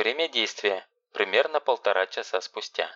Время действия – примерно полтора часа спустя.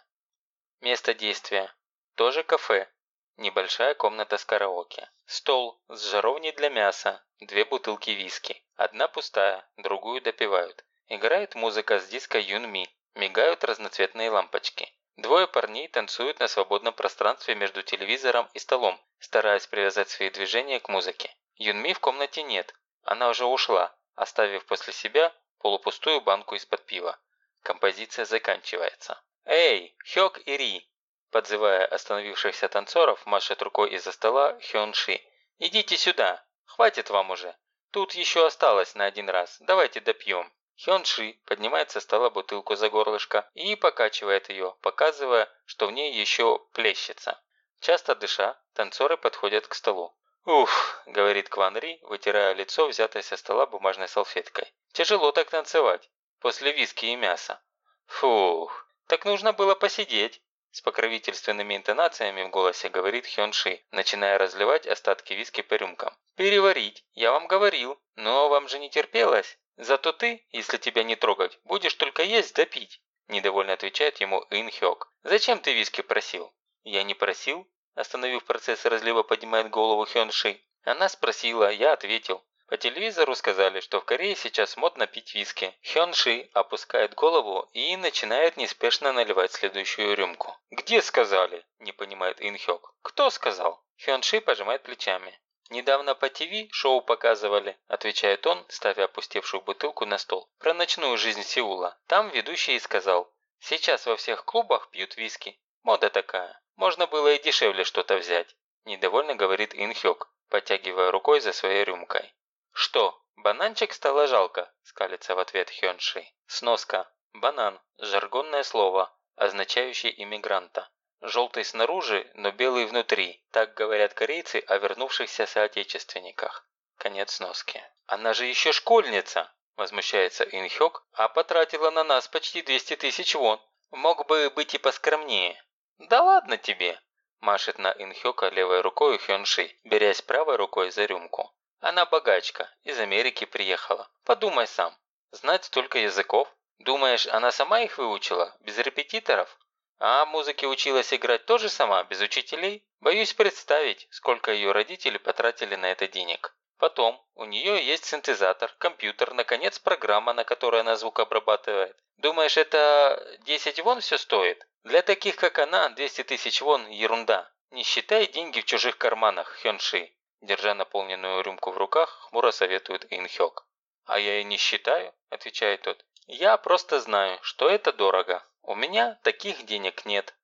Место действия – тоже кафе, небольшая комната с караоке. Стол с жаровней для мяса, две бутылки виски. Одна пустая, другую допивают. Играет музыка с диска Юн Ми, мигают разноцветные лампочки. Двое парней танцуют на свободном пространстве между телевизором и столом, стараясь привязать свои движения к музыке. Юнми в комнате нет, она уже ушла, оставив после себя полупустую банку из-под пива. Композиция заканчивается. «Эй, Хёк и Ри!» Подзывая остановившихся танцоров, машет рукой из-за стола Хён Ши. «Идите сюда! Хватит вам уже! Тут еще осталось на один раз, давайте допьем!» Хён Ши поднимает со стола бутылку за горлышко и покачивает ее, показывая, что в ней еще плещется. Часто дыша, танцоры подходят к столу. «Уф», – говорит Кван Ри, вытирая лицо, взятой со стола бумажной салфеткой. «Тяжело так танцевать, после виски и мяса». «Фух, так нужно было посидеть», – с покровительственными интонациями в голосе говорит Хён Ши, начиная разливать остатки виски по рюмкам. «Переварить, я вам говорил, но вам же не терпелось». «Зато ты, если тебя не трогать, будешь только есть да пить», – недовольно отвечает ему Ин Хёк. «Зачем ты виски просил?» «Я не просил», – остановив процесс разлива, поднимает голову Хён Ши. Она спросила, я ответил. По телевизору сказали, что в Корее сейчас модно пить виски. Хён Ши опускает голову и начинает неспешно наливать следующую рюмку. «Где сказали?» – не понимает Ин Хёк. «Кто сказал?» Хён Ши пожимает плечами. «Недавно по ТВ шоу показывали», – отвечает он, ставя опустевшую бутылку на стол. «Про ночную жизнь Сеула. Там ведущий сказал, сейчас во всех клубах пьют виски. Мода такая. Можно было и дешевле что-то взять», – недовольно говорит Инхёк, подтягивая рукой за своей рюмкой. «Что, бананчик стало жалко?» – скалится в ответ Хёнши. Сноска. Банан – жаргонное слово, означающее иммигранта. Желтый снаружи, но белый внутри. Так говорят корейцы о вернувшихся соотечественниках. Конец носки. Она же еще школьница, возмущается Инхёк, а потратила на нас почти 200 тысяч вон. Мог бы быть и поскромнее. Да ладно тебе, машет на Инхёка левой рукой Хёнши, берясь правой рукой за рюмку. Она богачка, из Америки приехала. Подумай сам. Знать столько языков. Думаешь, она сама их выучила, без репетиторов? А музыке училась играть тоже сама, без учителей? Боюсь представить, сколько ее родители потратили на это денег. Потом, у нее есть синтезатор, компьютер, наконец программа, на которой она звук обрабатывает. Думаешь, это 10 вон все стоит? Для таких, как она, 200 тысяч вон – ерунда. Не считай деньги в чужих карманах, Хёнши. Держа наполненную рюмку в руках, хмуро советует Инхёк. «А я и не считаю», – отвечает тот. «Я просто знаю, что это дорого. У меня таких денег нет.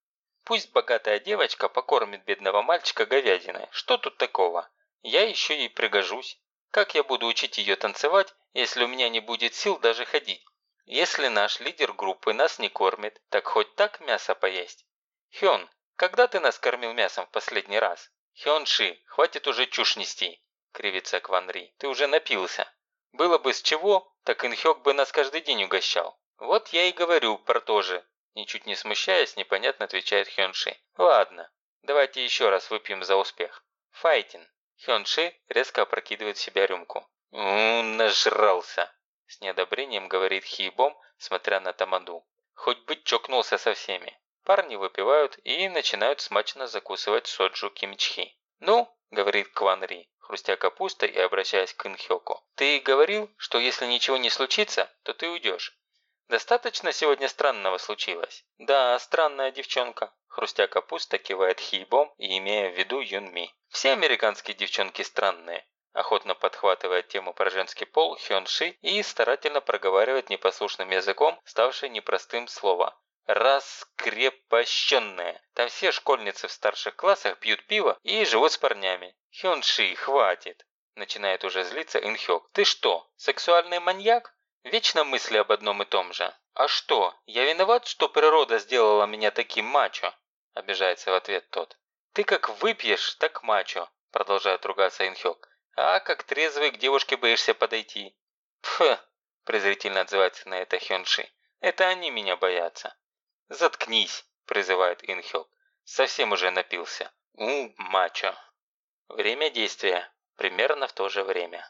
Пусть богатая девочка покормит бедного мальчика говядиной. Что тут такого? Я еще ей пригожусь. Как я буду учить ее танцевать, если у меня не будет сил даже ходить? Если наш лидер группы нас не кормит, так хоть так мясо поесть. Хён, когда ты нас кормил мясом в последний раз? Хён Ши, хватит уже чушь нести, кривится Кван Ри. Ты уже напился. Было бы с чего, так Инхёк бы нас каждый день угощал. Вот я и говорю про то же. Ничуть не смущаясь, непонятно отвечает Хёнши. «Ладно, давайте еще раз выпьем за успех. Файтин». Хёнши резко опрокидывает в себя рюмку. «Ммм, нажрался!» С неодобрением говорит Хибом, смотря на Тамаду. Хоть бы чокнулся со всеми. Парни выпивают и начинают смачно закусывать соджу кимчхи. «Ну», – говорит Кван Ри, хрустя капустой и обращаясь к Инхёку. «Ты говорил, что если ничего не случится, то ты уйдешь. Достаточно сегодня странного случилось? Да, странная девчонка. Хрустя капуста кивает Хибом и имея в виду Юнми. Все американские девчонки странные. Охотно подхватывает тему про женский пол Хён Ши и старательно проговаривает непослушным языком, ставшее непростым слово. Раскрепощенные. Там все школьницы в старших классах пьют пиво и живут с парнями. Хён Ши, хватит. Начинает уже злиться Инхёк. Ты что, сексуальный маньяк? Вечно мысли об одном и том же. «А что, я виноват, что природа сделала меня таким мачо?» Обижается в ответ тот. «Ты как выпьешь, так мачо», продолжает ругаться Инхёк. «А как трезвый к девушке боишься подойти?» «Пф!» презрительно отзывается на это Хёнши. «Это они меня боятся». «Заткнись!» призывает Инхёк. «Совсем уже напился». «У, мачо». Время действия. Примерно в то же время.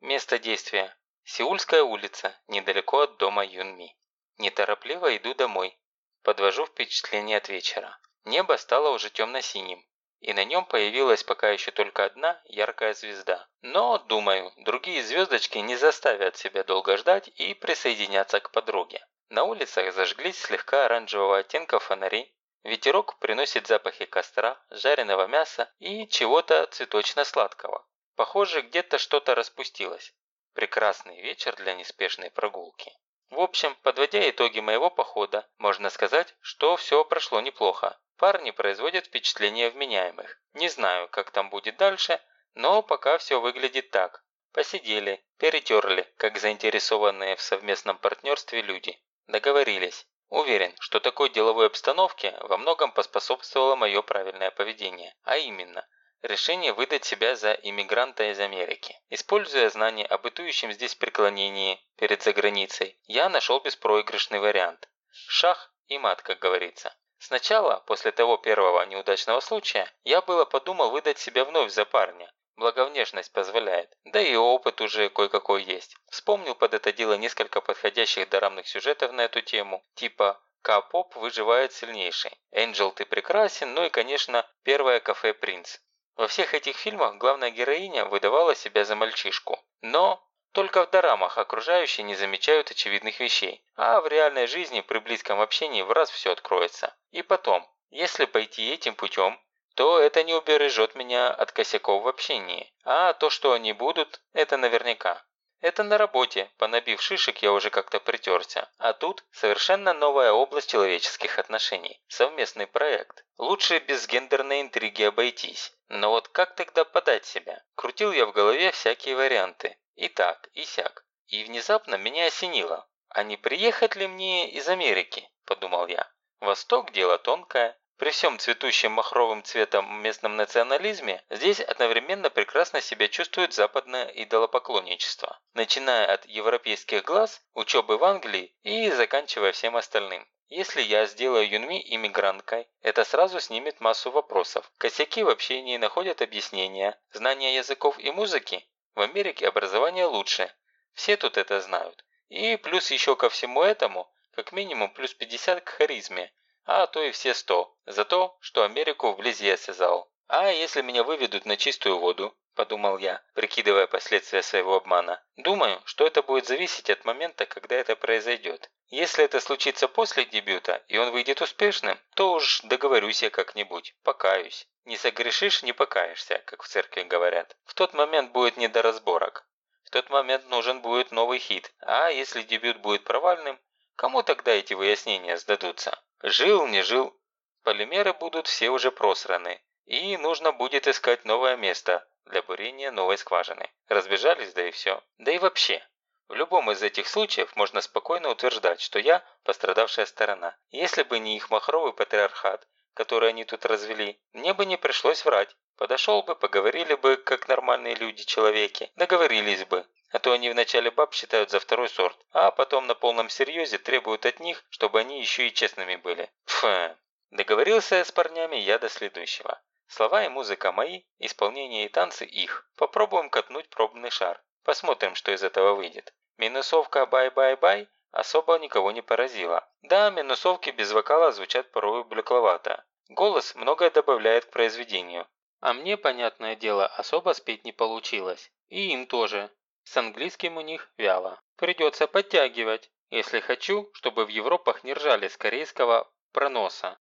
Место действия. Сеульская улица, недалеко от дома Юнми. Неторопливо иду домой. Подвожу впечатление от вечера. Небо стало уже темно-синим, и на нем появилась пока еще только одна яркая звезда. Но, думаю, другие звездочки не заставят себя долго ждать и присоединятся к подруге. На улицах зажглись слегка оранжевого оттенка фонари. Ветерок приносит запахи костра, жареного мяса и чего-то цветочно-сладкого. Похоже, где-то что-то распустилось. Прекрасный вечер для неспешной прогулки. В общем, подводя итоги моего похода, можно сказать, что все прошло неплохо. Парни производят впечатление вменяемых. Не знаю, как там будет дальше, но пока все выглядит так. Посидели, перетерли, как заинтересованные в совместном партнерстве люди. Договорились. Уверен, что такой деловой обстановке во многом поспособствовало мое правильное поведение, а именно – решение выдать себя за иммигранта из Америки. Используя знания о бытующем здесь преклонении перед заграницей, я нашел беспроигрышный вариант. Шах и мат, как говорится. Сначала, после того первого неудачного случая, я было подумал выдать себя вновь за парня. Благо внешность позволяет. Да и опыт уже кое-какой есть. Вспомнил под это дело несколько подходящих дорамных сюжетов на эту тему, типа К-поп выживает сильнейший. Энджел ты прекрасен, ну и, конечно, первое кафе «Принц». Во всех этих фильмах главная героиня выдавала себя за мальчишку. Но только в дорамах окружающие не замечают очевидных вещей, а в реальной жизни при близком общении в раз все откроется. И потом, если пойти этим путем, то это не убережет меня от косяков в общении, а то, что они будут, это наверняка. Это на работе, понабив шишек, я уже как-то притерся. А тут совершенно новая область человеческих отношений. Совместный проект. Лучше без гендерной интриги обойтись. Но вот как тогда подать себя? Крутил я в голове всякие варианты. И так, и сяк. И внезапно меня осенило. А не приехать ли мне из Америки? Подумал я. Восток – дело тонкое. При всем цветущем махровым цветом местном национализме здесь одновременно прекрасно себя чувствует западное идолопоклонничество, начиная от европейских глаз, учебы в Англии и заканчивая всем остальным. Если я сделаю Юнми иммигранткой, это сразу снимет массу вопросов. Косяки в общении находят объяснения, знания языков и музыки. В Америке образование лучше. Все тут это знают. И плюс еще ко всему этому, как минимум плюс 50 к харизме, а то и все сто, за то, что Америку вблизи осязал. А если меня выведут на чистую воду, подумал я, прикидывая последствия своего обмана. Думаю, что это будет зависеть от момента, когда это произойдет. Если это случится после дебюта, и он выйдет успешным, то уж договорюсь я как-нибудь, покаюсь. Не согрешишь – не покаешься, как в церкви говорят. В тот момент будет не до разборок. В тот момент нужен будет новый хит, а если дебют будет провальным, кому тогда эти выяснения сдадутся? Жил, не жил. Полимеры будут все уже просраны. И нужно будет искать новое место для бурения новой скважины. Разбежались, да и все. Да и вообще. В любом из этих случаев можно спокойно утверждать, что я пострадавшая сторона. Если бы не их махровый патриархат, который они тут развели, мне бы не пришлось врать. Подошел бы, поговорили бы, как нормальные люди-человеки, договорились бы. А то они вначале баб считают за второй сорт, а потом на полном серьезе требуют от них, чтобы они еще и честными были. Фу. Договорился я с парнями я до следующего. Слова и музыка мои, исполнение и танцы их. Попробуем катнуть пробный шар. Посмотрим, что из этого выйдет. Минусовка «бай-бай-бай» особо никого не поразила. Да, минусовки без вокала звучат порой блекловато. Голос многое добавляет к произведению. А мне, понятное дело, особо спеть не получилось. И им тоже. С английским у них вяло. Придется подтягивать, если хочу, чтобы в Европах не ржали с корейского прононса.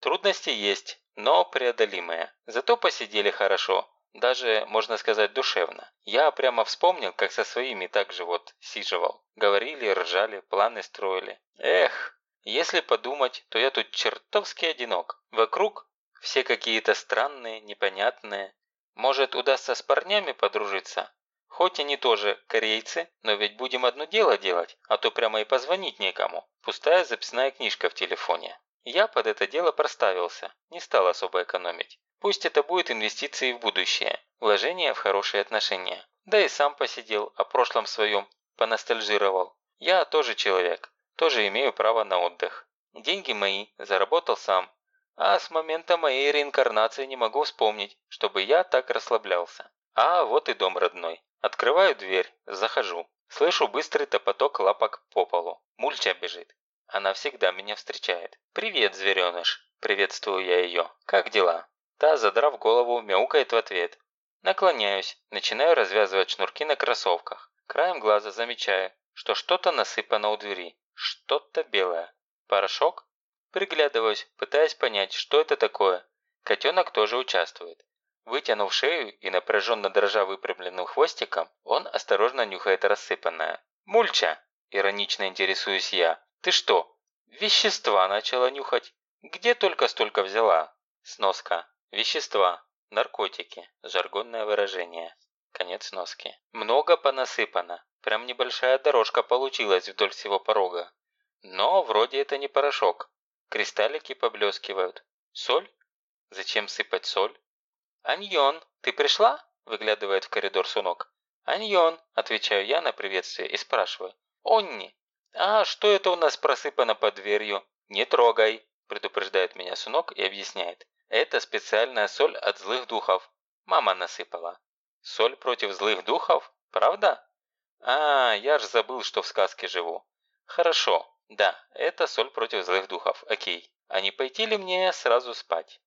Трудности есть, но преодолимые. Зато посидели хорошо, даже, можно сказать, душевно. Я прямо вспомнил, как со своими так же вот сиживал. Говорили, ржали, планы строили. Эх, если подумать, то я тут чертовски одинок. Вокруг все какие-то странные, непонятные. Может, удастся с парнями подружиться? Хоть они тоже корейцы, но ведь будем одно дело делать, а то прямо и позвонить некому. Пустая записная книжка в телефоне. Я под это дело проставился, не стал особо экономить. Пусть это будет инвестиции в будущее, вложение в хорошие отношения. Да и сам посидел, о прошлом своем поностальжировал. Я тоже человек, тоже имею право на отдых. Деньги мои, заработал сам. А с момента моей реинкарнации не могу вспомнить, чтобы я так расслаблялся. А вот и дом родной. Открываю дверь, захожу. Слышу быстрый топоток лапок по полу. Мульча бежит. Она всегда меня встречает. «Привет, звереныш!» Приветствую я ее. «Как дела?» Та, задрав голову, мяукает в ответ. Наклоняюсь, начинаю развязывать шнурки на кроссовках. Краем глаза замечаю, что что-то насыпано у двери. Что-то белое. Порошок? Приглядываюсь, пытаясь понять, что это такое. Котенок тоже участвует. Вытянув шею и напряженно дрожа выпрямленным хвостиком, он осторожно нюхает рассыпанное. «Мульча!» – иронично интересуюсь я. «Ты что, вещества начала нюхать? Где только столько взяла?» Сноска. Вещества. Наркотики. Жаргонное выражение. Конец сноски. Много понасыпано. Прям небольшая дорожка получилась вдоль всего порога. Но вроде это не порошок. Кристаллики поблескивают. Соль? Зачем сыпать соль? «Аньон, ты пришла?» – выглядывает в коридор Сунок. «Аньон», – отвечаю я на приветствие и спрашиваю. «Онни, а что это у нас просыпано под дверью?» «Не трогай», – предупреждает меня Сунок и объясняет. «Это специальная соль от злых духов. Мама насыпала». «Соль против злых духов? Правда?» «А, я ж забыл, что в сказке живу». «Хорошо, да, это соль против злых духов, окей. А не пойти ли мне сразу спать?»